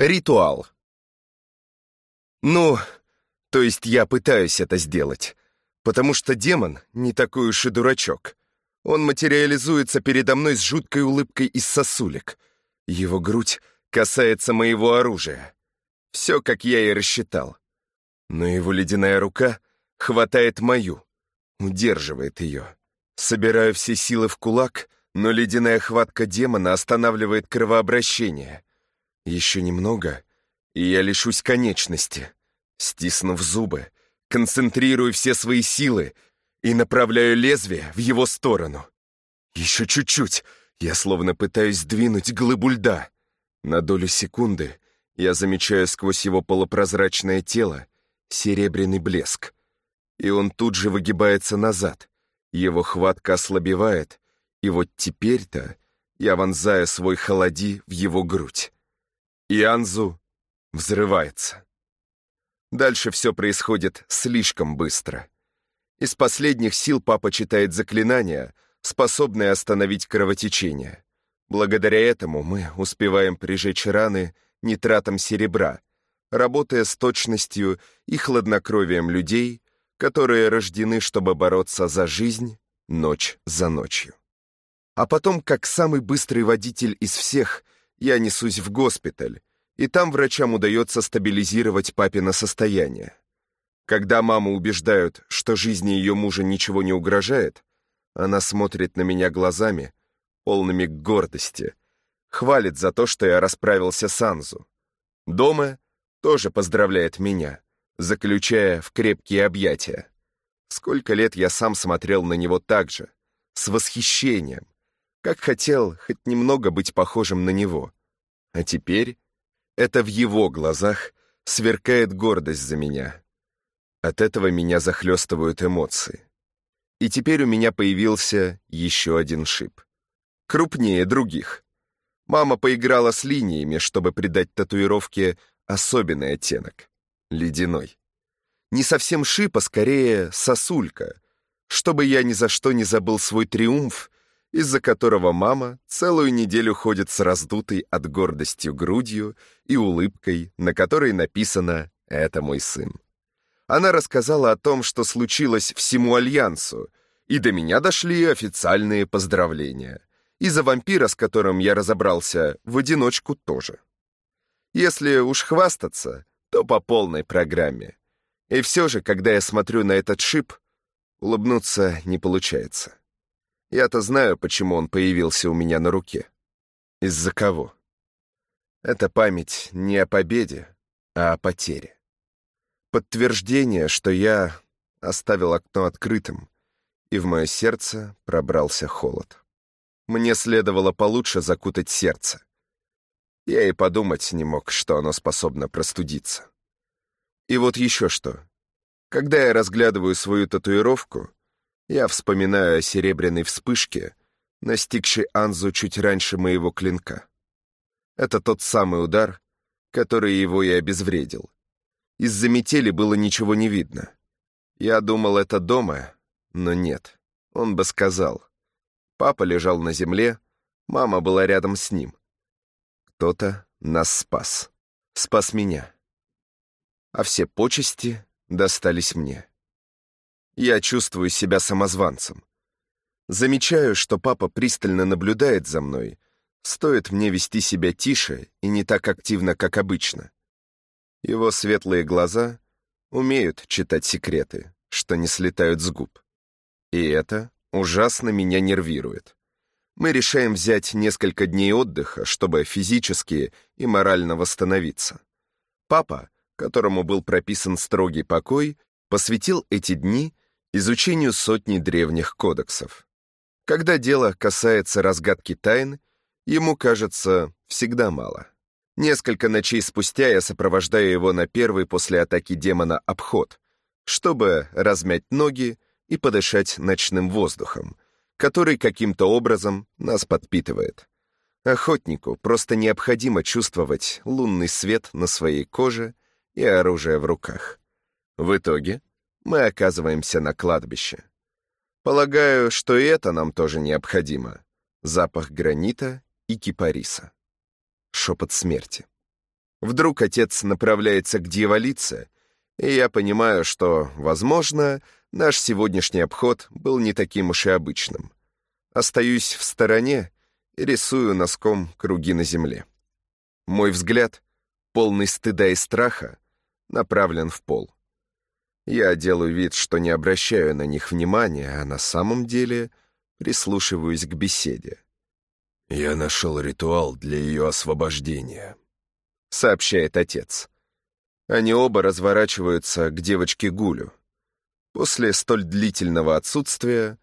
Ритуал. Ну, то есть я пытаюсь это сделать, потому что демон не такой уж и дурачок. Он материализуется передо мной с жуткой улыбкой из сосулек. Его грудь касается моего оружия. Все, как я и рассчитал. Но его ледяная рука хватает мою, удерживает ее. Собираю все силы в кулак, но ледяная хватка демона останавливает кровообращение — еще немного, и я лишусь конечности. Стиснув зубы, концентрирую все свои силы и направляю лезвие в его сторону. Еще чуть-чуть, я словно пытаюсь сдвинуть глыбу льда. На долю секунды я замечаю сквозь его полупрозрачное тело серебряный блеск. И он тут же выгибается назад. Его хватка ослабевает, и вот теперь-то я вонзаю свой холоди в его грудь и Анзу взрывается. Дальше все происходит слишком быстро. Из последних сил папа читает заклинания, способные остановить кровотечение. Благодаря этому мы успеваем прижечь раны нитратом серебра, работая с точностью и хладнокровием людей, которые рождены, чтобы бороться за жизнь ночь за ночью. А потом, как самый быстрый водитель из всех, я несусь в госпиталь, и там врачам удается стабилизировать папино состояние. Когда маму убеждают, что жизни ее мужа ничего не угрожает, она смотрит на меня глазами, полными гордости, хвалит за то, что я расправился с Анзу. Дома тоже поздравляет меня, заключая в крепкие объятия. Сколько лет я сам смотрел на него так же, с восхищением, как хотел хоть немного быть похожим на него. А теперь это в его глазах сверкает гордость за меня. От этого меня захлестывают эмоции. И теперь у меня появился еще один шип. Крупнее других. Мама поиграла с линиями, чтобы придать татуировке особенный оттенок. Ледяной. Не совсем шип, а скорее сосулька, чтобы я ни за что не забыл свой триумф из-за которого мама целую неделю ходит с раздутой от гордости грудью и улыбкой, на которой написано «Это мой сын». Она рассказала о том, что случилось всему Альянсу, и до меня дошли официальные поздравления. И за вампира, с которым я разобрался, в одиночку тоже. Если уж хвастаться, то по полной программе. И все же, когда я смотрю на этот шип, улыбнуться не получается. Я-то знаю, почему он появился у меня на руке. Из-за кого? Это память не о победе, а о потере. Подтверждение, что я оставил окно открытым, и в мое сердце пробрался холод. Мне следовало получше закутать сердце. Я и подумать не мог, что оно способно простудиться. И вот еще что. Когда я разглядываю свою татуировку, я вспоминаю о серебряной вспышке, настигшей Анзу чуть раньше моего клинка. Это тот самый удар, который его и обезвредил. Из-за метели было ничего не видно. Я думал, это дома, но нет. Он бы сказал. Папа лежал на земле, мама была рядом с ним. Кто-то нас спас. Спас меня. А все почести достались мне. Я чувствую себя самозванцем. Замечаю, что папа пристально наблюдает за мной. Стоит мне вести себя тише и не так активно, как обычно. Его светлые глаза умеют читать секреты, что не слетают с губ. И это ужасно меня нервирует. Мы решаем взять несколько дней отдыха, чтобы физически и морально восстановиться. Папа, которому был прописан строгий покой, посвятил эти дни изучению сотни древних кодексов. Когда дело касается разгадки тайн, ему кажется всегда мало. Несколько ночей спустя я сопровождаю его на первый после атаки демона обход, чтобы размять ноги и подышать ночным воздухом, который каким-то образом нас подпитывает. Охотнику просто необходимо чувствовать лунный свет на своей коже и оружие в руках. В итоге мы оказываемся на кладбище. Полагаю, что и это нам тоже необходимо. Запах гранита и кипариса. Шепот смерти. Вдруг отец направляется к дьяволице, и я понимаю, что, возможно, наш сегодняшний обход был не таким уж и обычным. Остаюсь в стороне и рисую носком круги на земле. Мой взгляд, полный стыда и страха, направлен в пол. Я делаю вид, что не обращаю на них внимания, а на самом деле прислушиваюсь к беседе. «Я нашел ритуал для ее освобождения», — сообщает отец. Они оба разворачиваются к девочке Гулю. После столь длительного отсутствия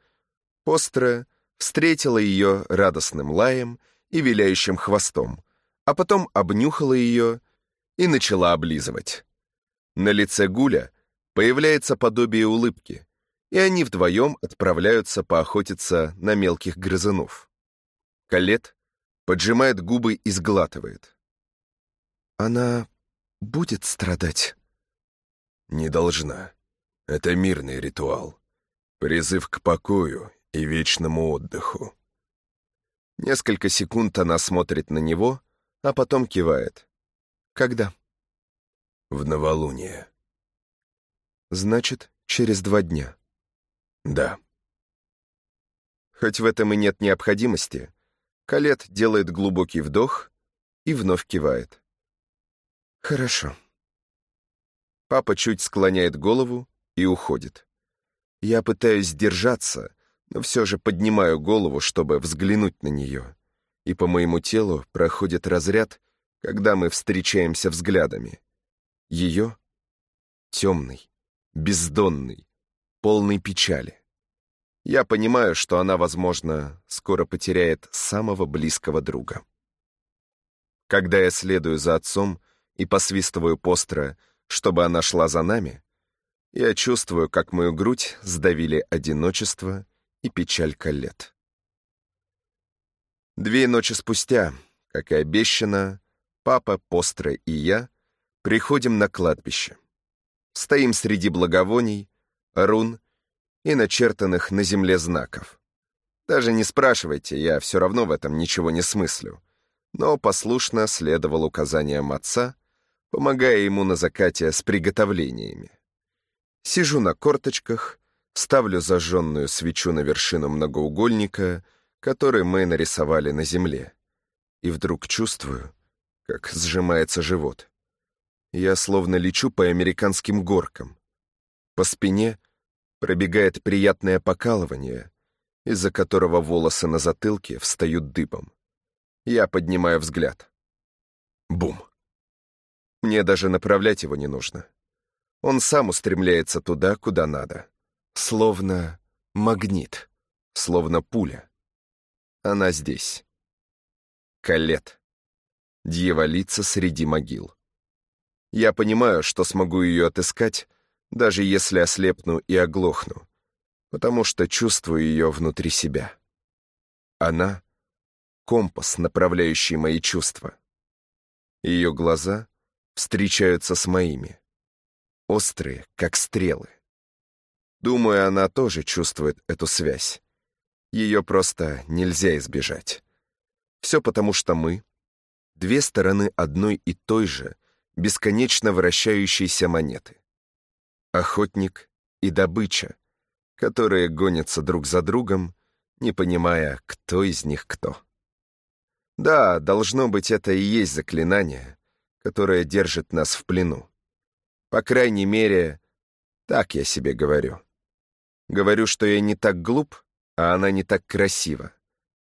Постра встретила ее радостным лаем и виляющим хвостом, а потом обнюхала ее и начала облизывать. На лице Гуля появляется подобие улыбки, и они вдвоем отправляются поохотиться на мелких грызунов. Калет поджимает губы и сглатывает. «Она будет страдать?» «Не должна. Это мирный ритуал. Призыв к покою и вечному отдыху». Несколько секунд она смотрит на него, а потом кивает. «Когда?» «В новолуние». «Значит, через два дня». «Да». Хоть в этом и нет необходимости, Калет делает глубокий вдох и вновь кивает. «Хорошо». Папа чуть склоняет голову и уходит. Я пытаюсь сдержаться, но все же поднимаю голову, чтобы взглянуть на нее, и по моему телу проходит разряд, когда мы встречаемся взглядами. Ее — темный, бездонный, полный печали. Я понимаю, что она, возможно, скоро потеряет самого близкого друга. Когда я следую за отцом и посвистываю постро, чтобы она шла за нами, я чувствую, как мою грудь сдавили одиночество и печаль колет. Две ночи спустя, как и обещано, папа, Постро и я приходим на кладбище. Стоим среди благовоний, рун и начертанных на земле знаков. Даже не спрашивайте, я все равно в этом ничего не смыслю, но послушно следовал указаниям отца, помогая ему на закате с приготовлениями. Сижу на корточках, ставлю зажженную свечу на вершину многоугольника, который мы нарисовали на земле, и вдруг чувствую, как сжимается живот. Я словно лечу по американским горкам. По спине пробегает приятное покалывание, из-за которого волосы на затылке встают дыбом. Я поднимаю взгляд. Бум. Мне даже направлять его не нужно. Он сам устремляется туда, куда надо. Словно магнит, словно пуля. Она здесь. Калет. Дьяволица среди могил. Я понимаю, что смогу ее отыскать, даже если ослепну и оглохну, потому что чувствую ее внутри себя. Она — компас, направляющий мои чувства. Ее глаза встречаются с моими, острые, как стрелы. Думаю, она тоже чувствует эту связь. Ее просто нельзя избежать. Все потому, что мы — две стороны одной и той же — бесконечно вращающейся монеты. Охотник и добыча, которые гонятся друг за другом, не понимая, кто из них кто. Да, должно быть, это и есть заклинание, которое держит нас в плену. По крайней мере, так я себе говорю. Говорю, что я не так глуп, а она не так красива.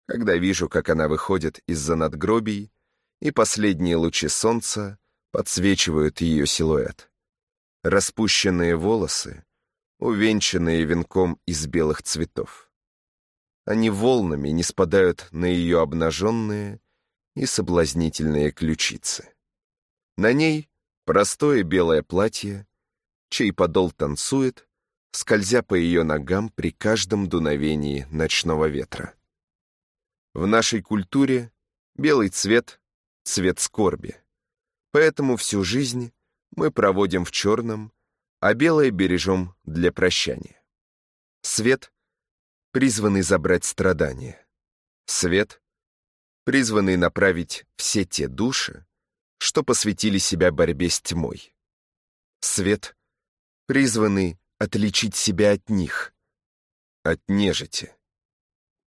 Когда вижу, как она выходит из-за надгробий, и последние лучи солнца подсвечивают ее силуэт. Распущенные волосы, увенчанные венком из белых цветов. Они волнами не спадают на ее обнаженные и соблазнительные ключицы. На ней простое белое платье, чей подол танцует, скользя по ее ногам при каждом дуновении ночного ветра. В нашей культуре белый цвет — цвет скорби. Поэтому всю жизнь мы проводим в черном, а белое бережем для прощания. Свет, призванный забрать страдания. Свет, призванный направить все те души, что посвятили себя борьбе с тьмой. Свет, призванный отличить себя от них, от нежити,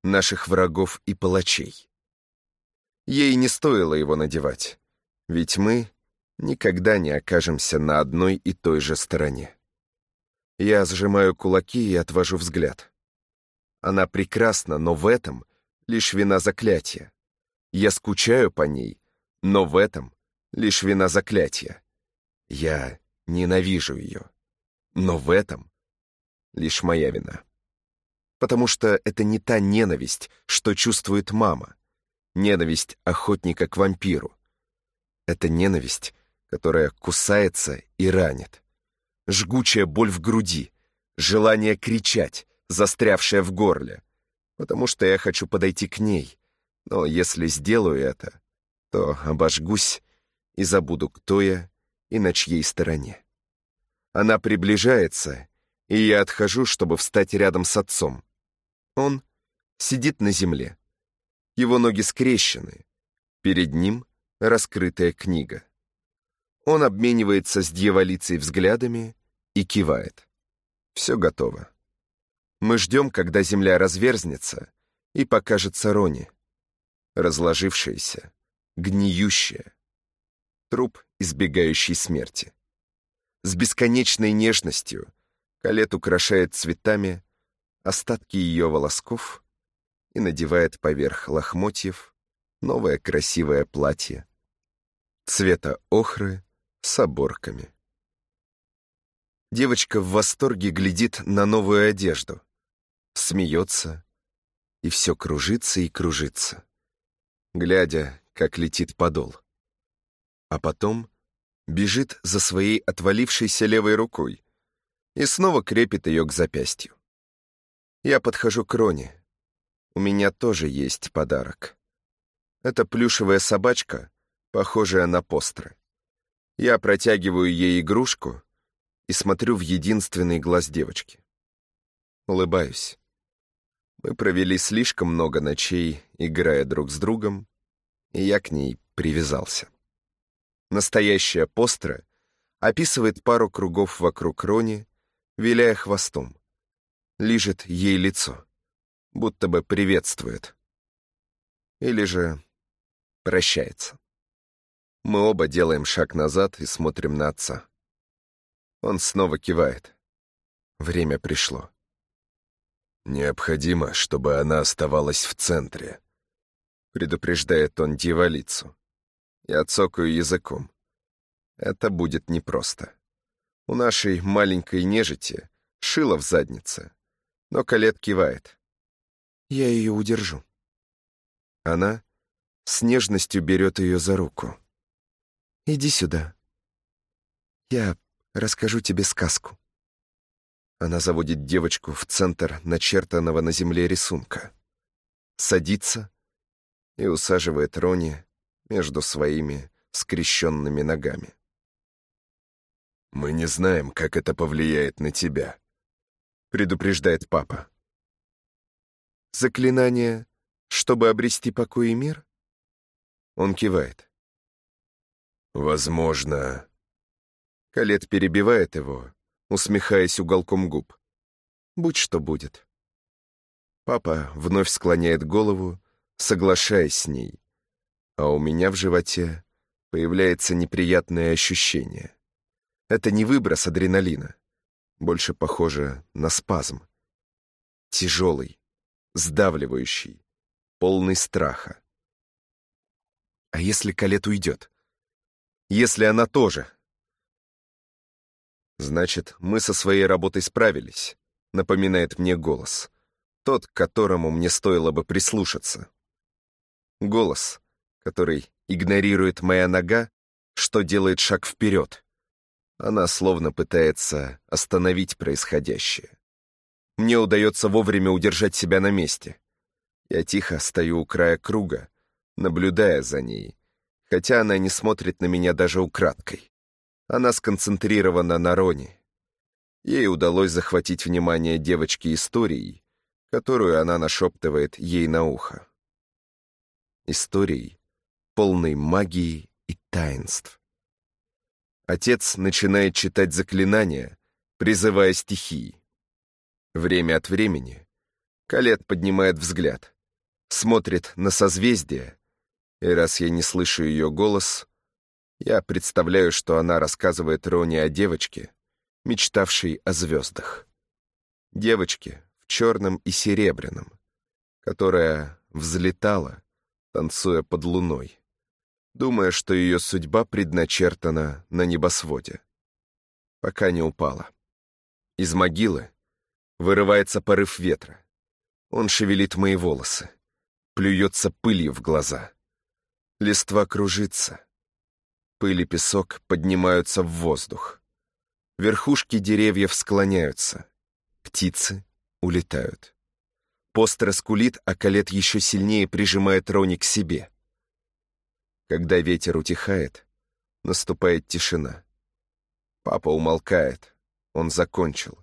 наших врагов и палачей. Ей не стоило его надевать, ведь мы никогда не окажемся на одной и той же стороне. Я сжимаю кулаки и отвожу взгляд. Она прекрасна, но в этом лишь вина заклятия. Я скучаю по ней, но в этом лишь вина заклятия. Я ненавижу ее, но в этом лишь моя вина. Потому что это не та ненависть, что чувствует мама. Ненависть охотника к вампиру. Это ненависть, которая кусается и ранит. Жгучая боль в груди, желание кричать, застрявшее в горле. Потому что я хочу подойти к ней, но если сделаю это, то обожгусь и забуду, кто я и на чьей стороне. Она приближается, и я отхожу, чтобы встать рядом с отцом. Он сидит на земле. Его ноги скрещены. Перед ним раскрытая книга. Он обменивается с дьяволицей взглядами и кивает. Все готово. Мы ждем, когда земля разверзнется, и покажется Рони. Разложившаяся, гниющая. Труп, избегающий смерти. С бесконечной нежностью Калет украшает цветами остатки ее волосков и надевает поверх лохмотьев новое красивое платье цвета охры с оборками. Девочка в восторге глядит на новую одежду, смеется, и все кружится и кружится, глядя, как летит подол. А потом бежит за своей отвалившейся левой рукой и снова крепит ее к запястью. Я подхожу к Роне. У меня тоже есть подарок. Это плюшевая собачка, похожая на постры. Я протягиваю ей игрушку и смотрю в единственный глаз девочки. Улыбаюсь. Мы провели слишком много ночей, играя друг с другом, и я к ней привязался. Настоящая постра описывает пару кругов вокруг Рони, виляя хвостом. Лижет ей лицо, будто бы приветствует. Или же прощается. Мы оба делаем шаг назад и смотрим на отца. Он снова кивает. Время пришло. «Необходимо, чтобы она оставалась в центре», — предупреждает он дьяволицу. Я цокаю языком. Это будет непросто. У нашей маленькой нежити шило в заднице, но Калет кивает. Я ее удержу. Она с нежностью берет ее за руку. Иди сюда. Я расскажу тебе сказку. Она заводит девочку в центр начертанного на земле рисунка. Садится и усаживает Рони между своими скрещенными ногами. «Мы не знаем, как это повлияет на тебя», — предупреждает папа. «Заклинание, чтобы обрести покой и мир?» Он кивает. «Возможно...» Калет перебивает его, усмехаясь уголком губ. «Будь что будет». Папа вновь склоняет голову, соглашаясь с ней, а у меня в животе появляется неприятное ощущение. Это не выброс адреналина, больше похоже на спазм. Тяжелый, сдавливающий, полный страха. А если Калет уйдет? Если она тоже? Значит, мы со своей работой справились, напоминает мне голос. Тот, к которому мне стоило бы прислушаться. Голос, который игнорирует моя нога, что делает шаг вперед. Она словно пытается остановить происходящее. Мне удается вовремя удержать себя на месте. Я тихо стою у края круга, наблюдая за ней, хотя она не смотрит на меня даже украдкой. Она сконцентрирована на Роне. Ей удалось захватить внимание девочки историей, которую она нашептывает ей на ухо. Историей, полной магии и таинств. Отец начинает читать заклинания, призывая стихии. Время от времени Калет поднимает взгляд, смотрит на созвездие, и раз я не слышу ее голос, я представляю, что она рассказывает Роне о девочке, мечтавшей о звездах. Девочке в черном и серебряном, которая взлетала, танцуя под луной, думая, что ее судьба предначертана на небосводе, пока не упала. Из могилы вырывается порыв ветра. Он шевелит мои волосы, плюется пылью в глаза. Листва кружится, Пыль и песок поднимаются в воздух. Верхушки деревьев склоняются. Птицы улетают. Пост раскулит, а Калет еще сильнее прижимает Рони к себе. Когда ветер утихает, наступает тишина. Папа умолкает. Он закончил.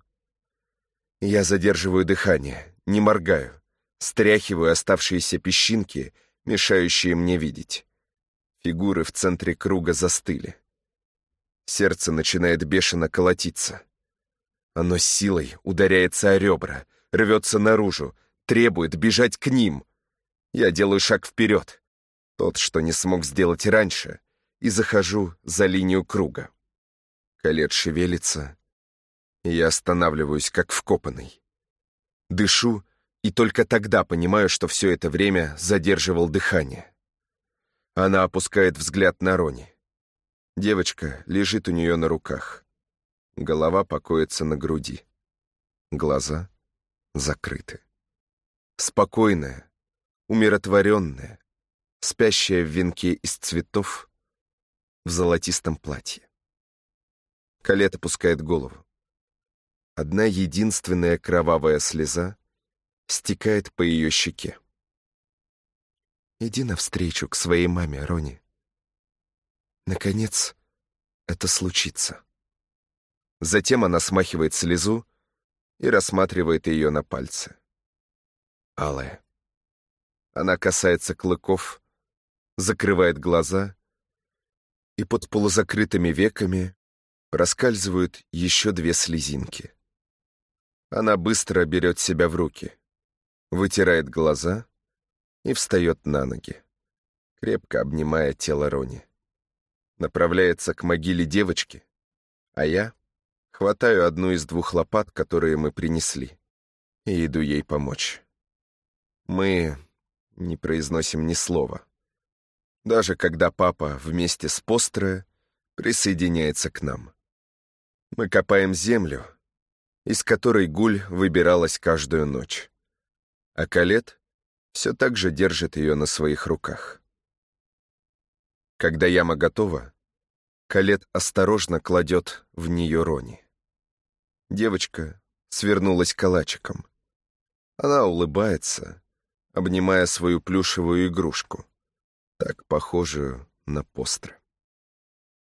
Я задерживаю дыхание, не моргаю, стряхиваю оставшиеся песчинки, мешающие мне видеть. Фигуры в центре круга застыли. Сердце начинает бешено колотиться. Оно силой ударяется о ребра, рвется наружу, требует бежать к ним. Я делаю шаг вперед, тот, что не смог сделать раньше, и захожу за линию круга. Колет шевелится, и я останавливаюсь, как вкопанный. Дышу, и только тогда понимаю, что все это время задерживал дыхание. Она опускает взгляд на Рони. Девочка лежит у нее на руках. Голова покоится на груди. Глаза закрыты. Спокойная, умиротворенная, спящая в венке из цветов в золотистом платье. Калет опускает голову. Одна единственная кровавая слеза стекает по ее щеке. Иди навстречу к своей маме, Рони. Наконец, это случится. Затем она смахивает слезу и рассматривает ее на пальце. Алая. Она касается клыков, закрывает глаза, и под полузакрытыми веками проскальзывают еще две слезинки. Она быстро берет себя в руки, вытирает глаза и встает на ноги, крепко обнимая тело Рони. Направляется к могиле девочки, а я хватаю одну из двух лопат, которые мы принесли, и иду ей помочь. Мы не произносим ни слова, даже когда папа вместе с Постре присоединяется к нам. Мы копаем землю, из которой гуль выбиралась каждую ночь. А Калет все так же держит ее на своих руках. Когда яма готова, Калет осторожно кладет в нее Рони. Девочка свернулась калачиком. Она улыбается, обнимая свою плюшевую игрушку, так похожую на постер.